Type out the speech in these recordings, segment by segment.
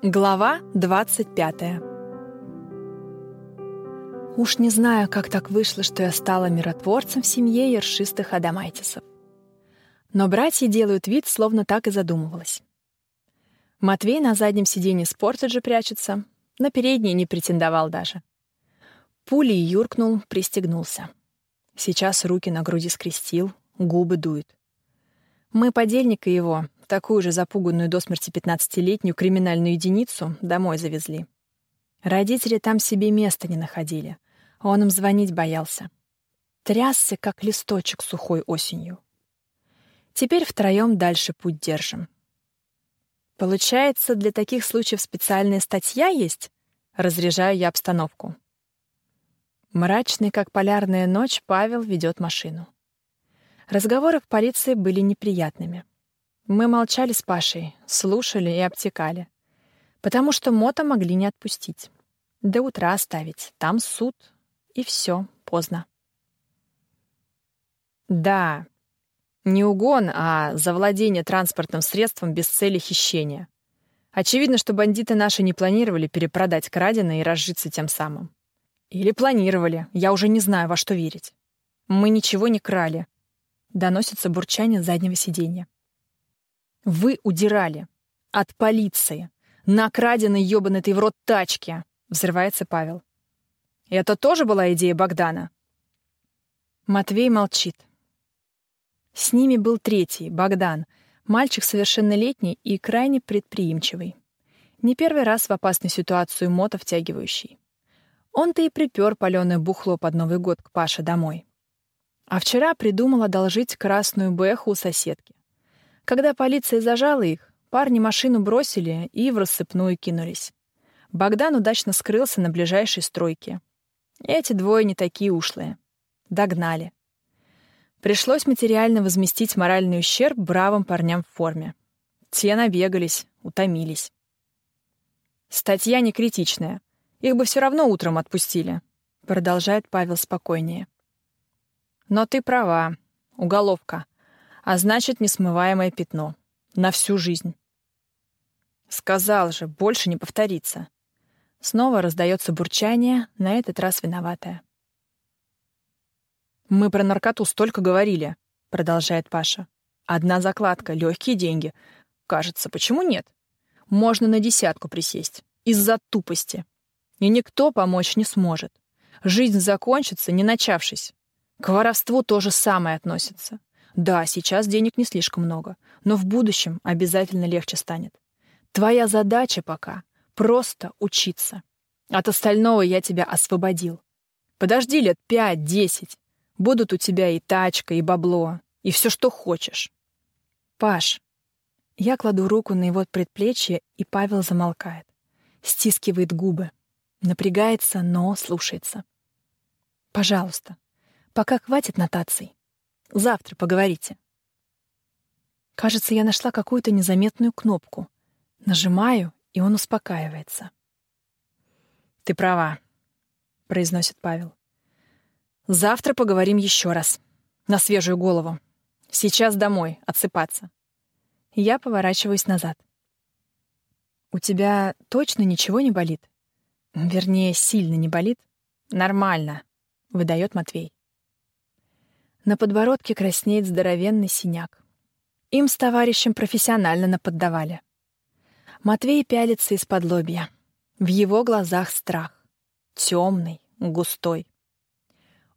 Глава 25 Уж не знаю, как так вышло, что я стала миротворцем в семье ершистых адамайтисов. Но братья делают вид, словно так и задумывалась. Матвей на заднем сиденье Спортеджа прячется, на передний не претендовал даже. Пулей юркнул, пристегнулся. Сейчас руки на груди скрестил, губы дует. Мы подельника его, такую же запуганную до смерти пятнадцатилетнюю криминальную единицу, домой завезли. Родители там себе места не находили. Он им звонить боялся. Трясся, как листочек сухой осенью. Теперь втроем дальше путь держим. Получается, для таких случаев специальная статья есть? Разряжаю я обстановку. Мрачный, как полярная ночь, Павел ведет машину. Разговоры в полиции были неприятными. Мы молчали с Пашей, слушали и обтекали. Потому что Мота могли не отпустить. До утра оставить. Там суд. И все, поздно. Да, не угон, а завладение транспортным средством без цели хищения. Очевидно, что бандиты наши не планировали перепродать краденое и разжиться тем самым. Или планировали, я уже не знаю, во что верить. Мы ничего не крали, Доносится бурчание заднего сиденья. «Вы удирали. От полиции. На краденой ёбаной ты в рот тачке!» — взрывается Павел. «Это тоже была идея Богдана?» Матвей молчит. С ними был третий, Богдан, мальчик совершеннолетний и крайне предприимчивый. Не первый раз в опасную ситуацию мото втягивающий. Он-то и припер палёное бухло под Новый год к Паше домой. А вчера придумал одолжить красную бэху у соседки. Когда полиция зажала их, парни машину бросили и в рассыпную кинулись. Богдан удачно скрылся на ближайшей стройке. Эти двое не такие ушлые. Догнали. Пришлось материально возместить моральный ущерб бравым парням в форме. Те набегались, утомились. Статья не критичная. Их бы все равно утром отпустили. Продолжает Павел спокойнее. Но ты права. Уголовка. А значит, несмываемое пятно. На всю жизнь. Сказал же, больше не повторится. Снова раздается бурчание, на этот раз виноватая. «Мы про наркоту столько говорили», — продолжает Паша. «Одна закладка, легкие деньги. Кажется, почему нет? Можно на десятку присесть. Из-за тупости. И никто помочь не сможет. Жизнь закончится, не начавшись. К воровству то же самое относится. Да, сейчас денег не слишком много, но в будущем обязательно легче станет. Твоя задача пока — просто учиться. От остального я тебя освободил. Подожди лет пять-десять. Будут у тебя и тачка, и бабло, и все, что хочешь. Паш. Я кладу руку на его предплечье, и Павел замолкает. Стискивает губы. Напрягается, но слушается. Пожалуйста, Пока хватит нотаций. Завтра поговорите. Кажется, я нашла какую-то незаметную кнопку. Нажимаю, и он успокаивается. «Ты права», — произносит Павел. «Завтра поговорим еще раз. На свежую голову. Сейчас домой, отсыпаться». Я поворачиваюсь назад. «У тебя точно ничего не болит?» «Вернее, сильно не болит?» «Нормально», — выдает Матвей. На подбородке краснеет здоровенный синяк. Им с товарищем профессионально наподдавали. Матвей пялится из-под лобья. В его глазах страх. Темный, густой.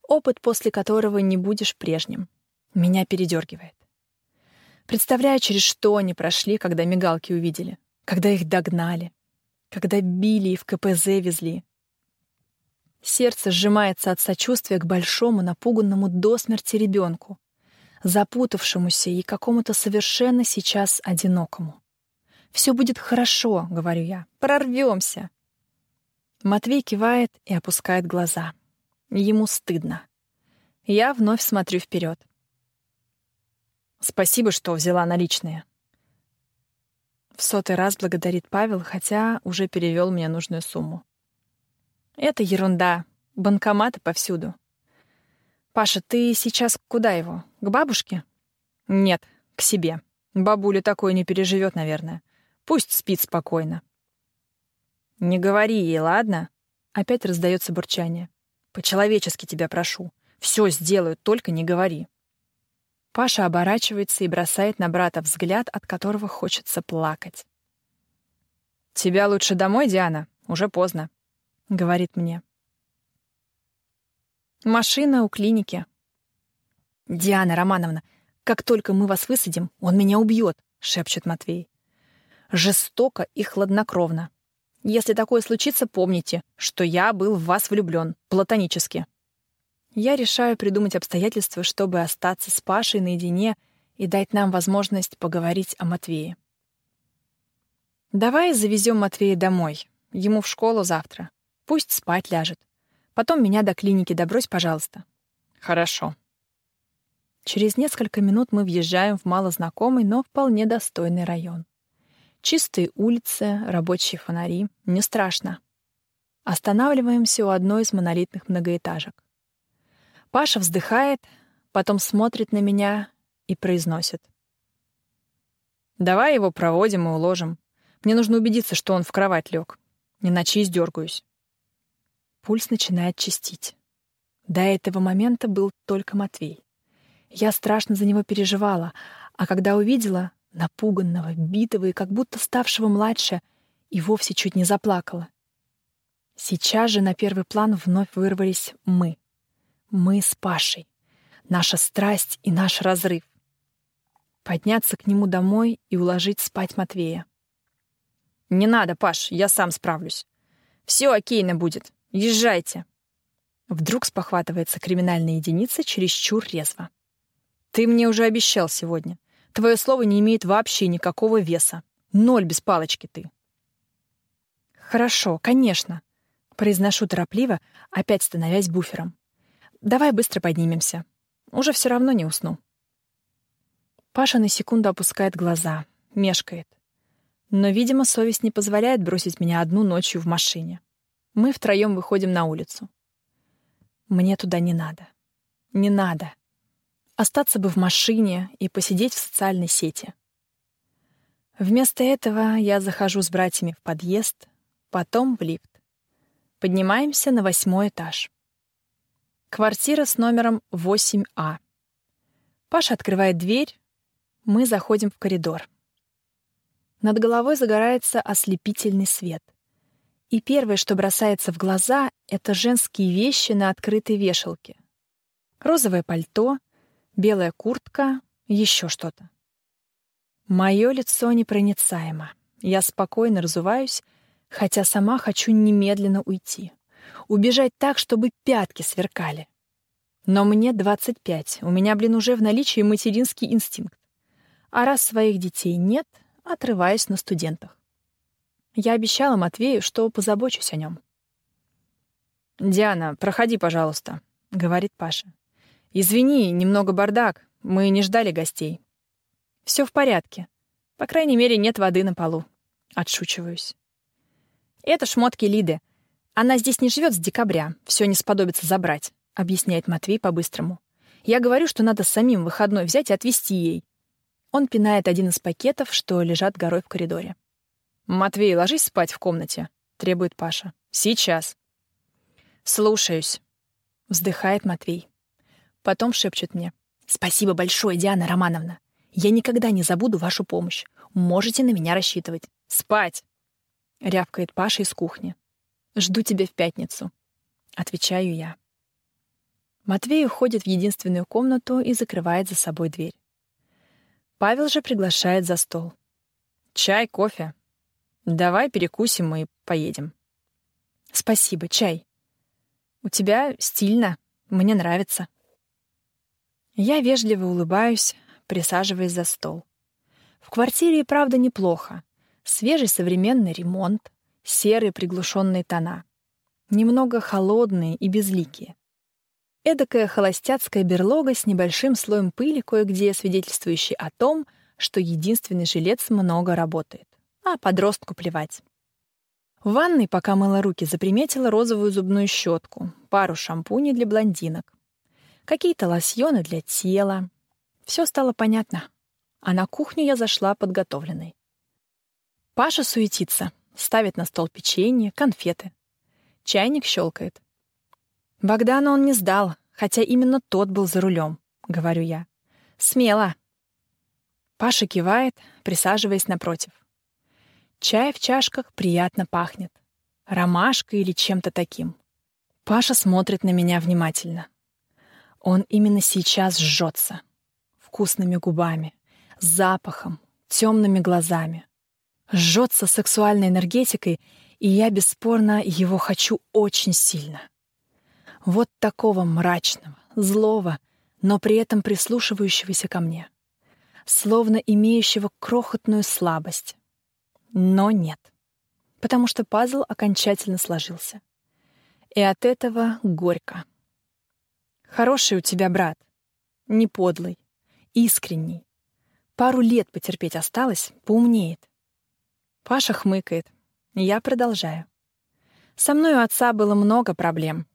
Опыт, после которого не будешь прежним. Меня передергивает. Представляю, через что они прошли, когда мигалки увидели, когда их догнали, когда били и в КПЗ везли, Сердце сжимается от сочувствия к большому, напуганному до смерти ребенку, запутавшемуся и какому-то совершенно сейчас одинокому. «Все будет хорошо», — говорю я, — «прорвемся». Матвей кивает и опускает глаза. Ему стыдно. Я вновь смотрю вперед. «Спасибо, что взяла наличные». В сотый раз благодарит Павел, хотя уже перевел мне нужную сумму. Это ерунда. Банкоматы повсюду. Паша, ты сейчас куда его? К бабушке? Нет, к себе. Бабуля такое не переживет, наверное. Пусть спит спокойно. «Не говори ей, ладно?» Опять раздается бурчание. «По-человечески тебя прошу. Все сделаю, только не говори». Паша оборачивается и бросает на брата взгляд, от которого хочется плакать. «Тебя лучше домой, Диана, уже поздно», — говорит мне. «Машина у клиники». «Диана Романовна, как только мы вас высадим, он меня убьет», — шепчет Матвей. «Жестоко и хладнокровно. Если такое случится, помните, что я был в вас влюблен, платонически». Я решаю придумать обстоятельства, чтобы остаться с Пашей наедине и дать нам возможность поговорить о Матвее. «Давай завезем Матвея домой. Ему в школу завтра. Пусть спать ляжет. Потом меня до клиники добрось, пожалуйста». «Хорошо». Через несколько минут мы въезжаем в малознакомый, но вполне достойный район. Чистые улицы, рабочие фонари. Не страшно. Останавливаемся у одной из монолитных многоэтажек. Паша вздыхает, потом смотрит на меня и произносит. «Давай его проводим и уложим. Мне нужно убедиться, что он в кровать лег, иначе издергаюсь». Пульс начинает чистить. До этого момента был только Матвей. Я страшно за него переживала, а когда увидела напуганного, битого и как будто ставшего младше, и вовсе чуть не заплакала. Сейчас же на первый план вновь вырвались мы. Мы с Пашей. Наша страсть и наш разрыв. Подняться к нему домой и уложить спать Матвея. «Не надо, Паш, я сам справлюсь. Все окейно будет. Езжайте». Вдруг спохватывается криминальная единица чересчур резво. «Ты мне уже обещал сегодня. Твое слово не имеет вообще никакого веса. Ноль без палочки ты». «Хорошо, конечно», — произношу торопливо, опять становясь буфером. Давай быстро поднимемся. Уже все равно не усну. Паша на секунду опускает глаза, мешкает. Но, видимо, совесть не позволяет бросить меня одну ночью в машине. Мы втроем выходим на улицу. Мне туда не надо. Не надо. Остаться бы в машине и посидеть в социальной сети. Вместо этого я захожу с братьями в подъезд, потом в лифт. Поднимаемся на восьмой этаж. Квартира с номером 8А. Паша открывает дверь. Мы заходим в коридор. Над головой загорается ослепительный свет. И первое, что бросается в глаза, это женские вещи на открытой вешалке. Розовое пальто, белая куртка, еще что-то. Мое лицо непроницаемо. Я спокойно разуваюсь, хотя сама хочу немедленно уйти убежать так, чтобы пятки сверкали. Но мне 25, у меня, блин, уже в наличии материнский инстинкт. А раз своих детей нет, отрываюсь на студентах. Я обещала Матвею, что позабочусь о нем. «Диана, проходи, пожалуйста», — говорит Паша. «Извини, немного бардак, мы не ждали гостей». Все в порядке. По крайней мере, нет воды на полу. Отшучиваюсь. Это шмотки Лиды. Она здесь не живет с декабря, все не сподобится забрать, объясняет Матвей по-быстрому. Я говорю, что надо самим выходной взять и отвезти ей. Он пинает один из пакетов, что лежат горой в коридоре. «Матвей, ложись спать в комнате», — требует Паша. «Сейчас». «Слушаюсь», — вздыхает Матвей. Потом шепчет мне. «Спасибо большое, Диана Романовна. Я никогда не забуду вашу помощь. Можете на меня рассчитывать. Спать!» — рявкает Паша из кухни. Жду тебя в пятницу. Отвечаю я. Матвей уходит в единственную комнату и закрывает за собой дверь. Павел же приглашает за стол. «Чай, кофе. Давай перекусим и поедем». «Спасибо, чай. У тебя стильно, мне нравится». Я вежливо улыбаюсь, присаживаясь за стол. В квартире и правда неплохо. Свежий современный ремонт, серые приглушенные тона. Немного холодные и безликие. Эдакая холостяцкая берлога с небольшим слоем пыли кое-где, свидетельствующий о том, что единственный жилец много работает. А подростку плевать. В ванной, пока мыла руки, заприметила розовую зубную щетку, пару шампуней для блондинок, какие-то лосьоны для тела. Все стало понятно. А на кухню я зашла подготовленной. Паша суетится, ставит на стол печенье, конфеты. Чайник щелкает. Богдана он не сдал, хотя именно тот был за рулем, говорю я. Смело. Паша кивает, присаживаясь напротив. Чай в чашках приятно пахнет. Ромашкой или чем-то таким. Паша смотрит на меня внимательно. Он именно сейчас жжется. Вкусными губами, запахом, темными глазами. Жжется сексуальной энергетикой, и я бесспорно его хочу очень сильно. Вот такого мрачного, злого, но при этом прислушивающегося ко мне. Словно имеющего крохотную слабость. Но нет. Потому что пазл окончательно сложился. И от этого горько. Хороший у тебя брат. Не подлый. Искренний. Пару лет потерпеть осталось, поумнеет. Паша хмыкает. Я продолжаю. Со мной у отца было много проблем.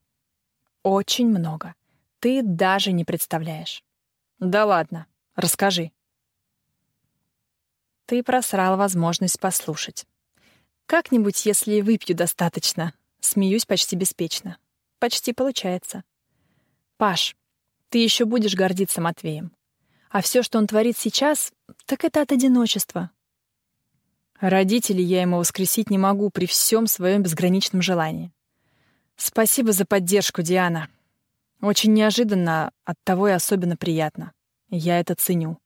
Очень много. Ты даже не представляешь. Да ладно, расскажи. Ты просрал возможность послушать. Как-нибудь, если выпью достаточно. Смеюсь почти беспечно. Почти получается. Паш, ты еще будешь гордиться Матвеем. А все, что он творит сейчас, так это от одиночества. Родителей я ему воскресить не могу при всем своем безграничном желании. Спасибо за поддержку, Диана. Очень неожиданно, оттого и особенно приятно. Я это ценю.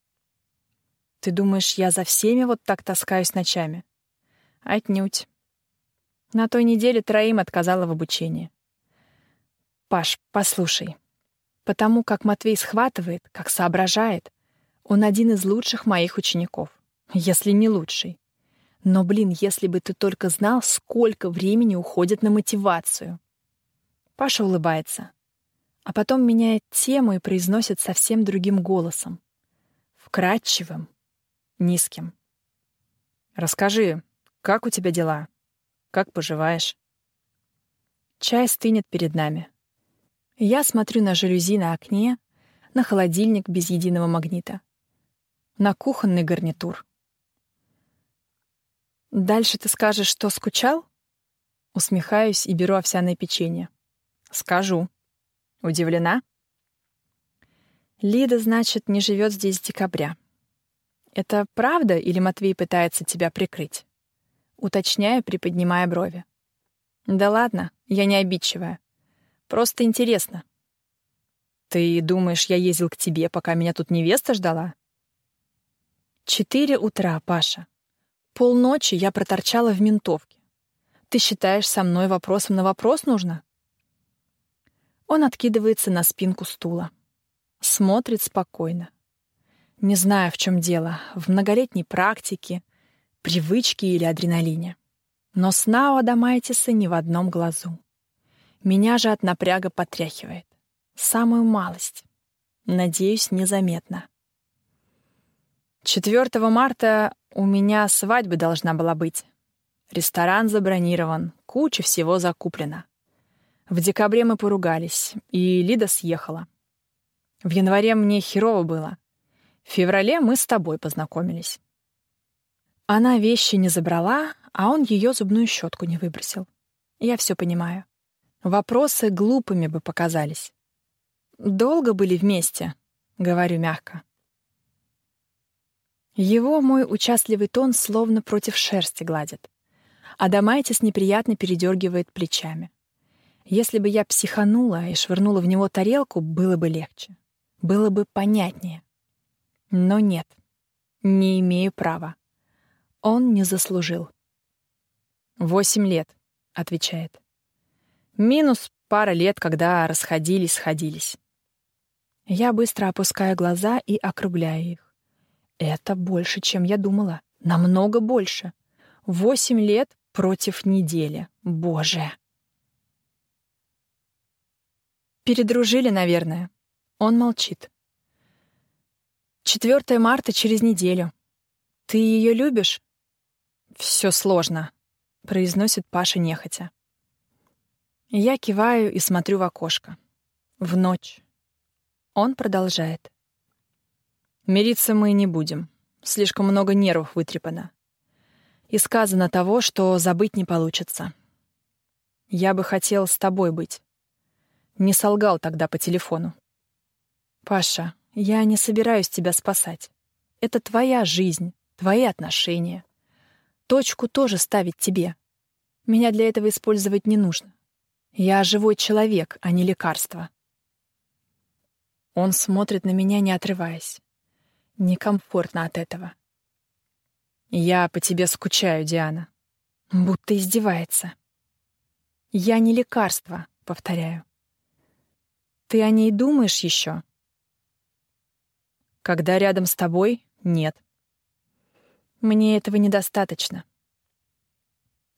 Ты думаешь, я за всеми вот так таскаюсь ночами? Отнюдь. На той неделе троим отказала в обучении. Паш, послушай. Потому как Матвей схватывает, как соображает, он один из лучших моих учеников, если не лучший. Но, блин, если бы ты только знал, сколько времени уходит на мотивацию. Паша улыбается, а потом меняет тему и произносит совсем другим голосом. Вкрадчивым, низким. «Расскажи, как у тебя дела? Как поживаешь?» Чай стынет перед нами. Я смотрю на жалюзи на окне, на холодильник без единого магнита, на кухонный гарнитур. «Дальше ты скажешь, что скучал?» Усмехаюсь и беру овсяное печенье. Скажу. Удивлена? Лида, значит, не живет здесь с декабря. Это правда или Матвей пытается тебя прикрыть? Уточняю, приподнимая брови. Да ладно, я не обидчивая. Просто интересно. Ты думаешь, я ездил к тебе, пока меня тут невеста ждала? Четыре утра, Паша. Полночи я проторчала в ментовке. Ты считаешь, со мной вопросом на вопрос нужно? Он откидывается на спинку стула. Смотрит спокойно. Не знаю, в чем дело, в многолетней практике, привычке или адреналине. Но сна у Адамайтиса ни в одном глазу. Меня же от напряга потряхивает. Самую малость. Надеюсь, незаметно. 4 марта у меня свадьба должна была быть. Ресторан забронирован, куча всего закуплена. В декабре мы поругались, и Лида съехала. В январе мне херово было. В феврале мы с тобой познакомились. Она вещи не забрала, а он ее зубную щетку не выбросил. Я все понимаю. Вопросы глупыми бы показались. «Долго были вместе», — говорю мягко. Его мой участливый тон словно против шерсти гладит. Адамайтис неприятно передергивает плечами. Если бы я психанула и швырнула в него тарелку, было бы легче. Было бы понятнее. Но нет, не имею права. Он не заслужил. «Восемь лет», — отвечает. «Минус пара лет, когда расходились-сходились». Я быстро опускаю глаза и округляю их. Это больше, чем я думала. Намного больше. Восемь лет против недели. Боже. Передружили, наверное. Он молчит. 4 марта через неделю. Ты ее любишь? Все сложно, произносит Паша нехотя. Я киваю и смотрю в окошко. В ночь. Он продолжает. Мириться мы не будем. Слишком много нервов вытрепано. И сказано того, что забыть не получится. Я бы хотел с тобой быть. Не солгал тогда по телефону. Паша, я не собираюсь тебя спасать. Это твоя жизнь, твои отношения. Точку тоже ставить тебе. Меня для этого использовать не нужно. Я живой человек, а не лекарство. Он смотрит на меня, не отрываясь. Некомфортно от этого. Я по тебе скучаю, Диана. Будто издевается. Я не лекарство, повторяю. Ты о ней думаешь еще? Когда рядом с тобой — нет. Мне этого недостаточно.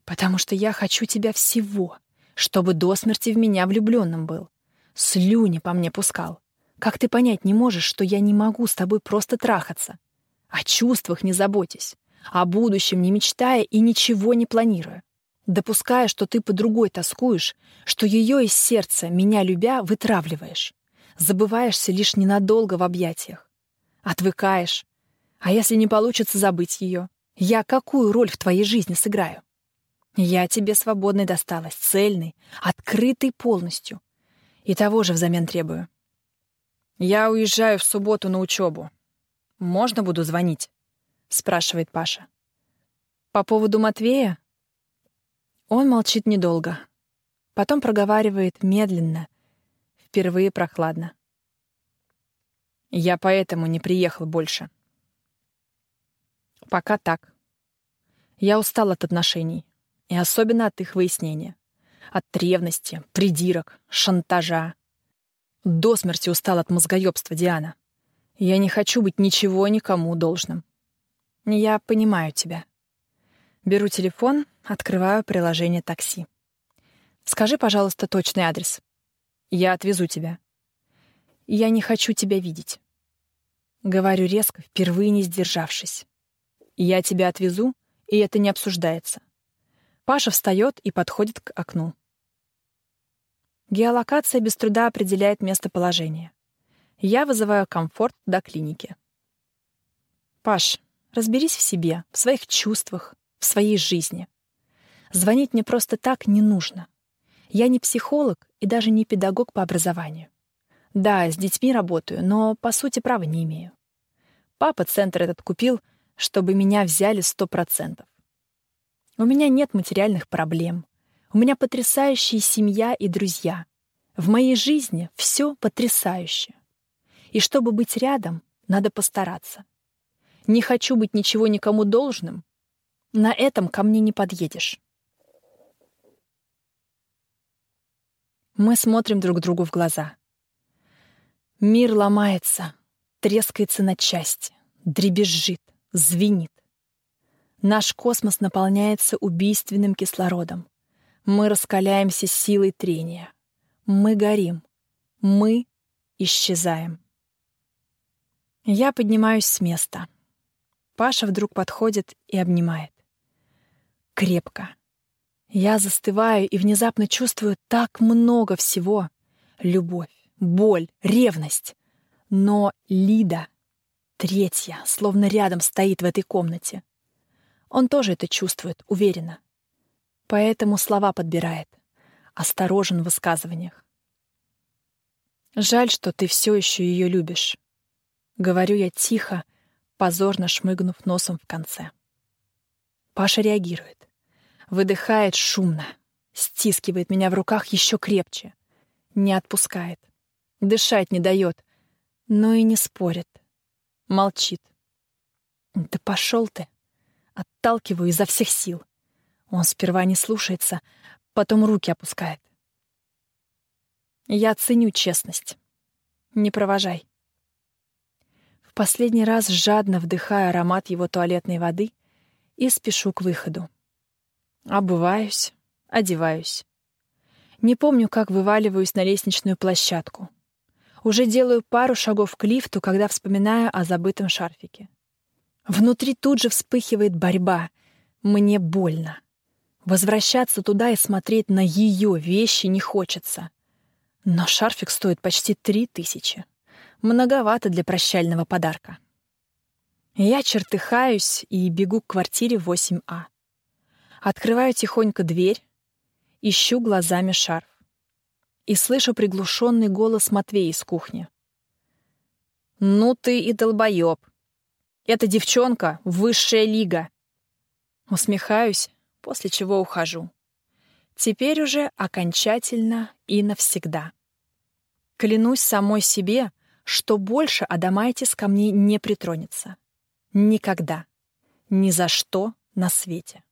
Потому что я хочу тебя всего, чтобы до смерти в меня влюбленным был. Слюни по мне пускал. Как ты понять не можешь, что я не могу с тобой просто трахаться? О чувствах не заботясь, о будущем не мечтая и ничего не планируя. Допуская, что ты по другой тоскуешь, что ее из сердца, меня любя, вытравливаешь. Забываешься лишь ненадолго в объятиях. Отвыкаешь. А если не получится забыть ее? Я какую роль в твоей жизни сыграю? Я тебе свободной досталась, цельной, открытой полностью. И того же взамен требую. «Я уезжаю в субботу на учебу. Можно буду звонить?» — спрашивает Паша. «По поводу Матвея?» Он молчит недолго. Потом проговаривает медленно, впервые прохладно. «Я поэтому не приехал больше. Пока так. Я устал от отношений, и особенно от их выяснения. От ревности, придирок, шантажа, до смерти устал от мозгоебства, Диана. Я не хочу быть ничего никому должным. Я понимаю тебя. Беру телефон, открываю приложение такси. Скажи, пожалуйста, точный адрес. Я отвезу тебя. Я не хочу тебя видеть. Говорю резко, впервые не сдержавшись. Я тебя отвезу, и это не обсуждается. Паша встает и подходит к окну. Геолокация без труда определяет местоположение. Я вызываю комфорт до клиники. Паш, разберись в себе, в своих чувствах, в своей жизни. Звонить мне просто так не нужно. Я не психолог и даже не педагог по образованию. Да, с детьми работаю, но, по сути, права не имею. Папа центр этот купил, чтобы меня взяли сто процентов. У меня нет материальных проблем. У меня потрясающая семья и друзья. В моей жизни все потрясающе. И чтобы быть рядом, надо постараться. Не хочу быть ничего никому должным. На этом ко мне не подъедешь. Мы смотрим друг другу в глаза. Мир ломается, трескается на части, дребезжит, звенит. Наш космос наполняется убийственным кислородом. Мы раскаляемся силой трения. Мы горим. Мы исчезаем. Я поднимаюсь с места. Паша вдруг подходит и обнимает. Крепко. Я застываю и внезапно чувствую так много всего. Любовь, боль, ревность. Но Лида, третья, словно рядом стоит в этой комнате. Он тоже это чувствует, уверенно поэтому слова подбирает. Осторожен в высказываниях. «Жаль, что ты все еще ее любишь», — говорю я тихо, позорно шмыгнув носом в конце. Паша реагирует. Выдыхает шумно, стискивает меня в руках еще крепче. Не отпускает. Дышать не дает, но и не спорит. Молчит. «Да пошел ты!» Отталкиваю изо всех сил. Он сперва не слушается, потом руки опускает. Я ценю честность. Не провожай. В последний раз жадно вдыхаю аромат его туалетной воды и спешу к выходу. Обуваюсь, одеваюсь. Не помню, как вываливаюсь на лестничную площадку. Уже делаю пару шагов к лифту, когда вспоминаю о забытом шарфике. Внутри тут же вспыхивает борьба. Мне больно. Возвращаться туда и смотреть на ее вещи не хочется. Но шарфик стоит почти три тысячи. Многовато для прощального подарка. Я чертыхаюсь и бегу к квартире 8А. Открываю тихонько дверь, ищу глазами шарф. И слышу приглушенный голос Матвея из кухни. «Ну ты и долбоеб! Эта девчонка — высшая лига!» Усмехаюсь, после чего ухожу. Теперь уже окончательно и навсегда. Клянусь самой себе, что больше Адамайтис ко мне не притронется. Никогда. Ни за что на свете.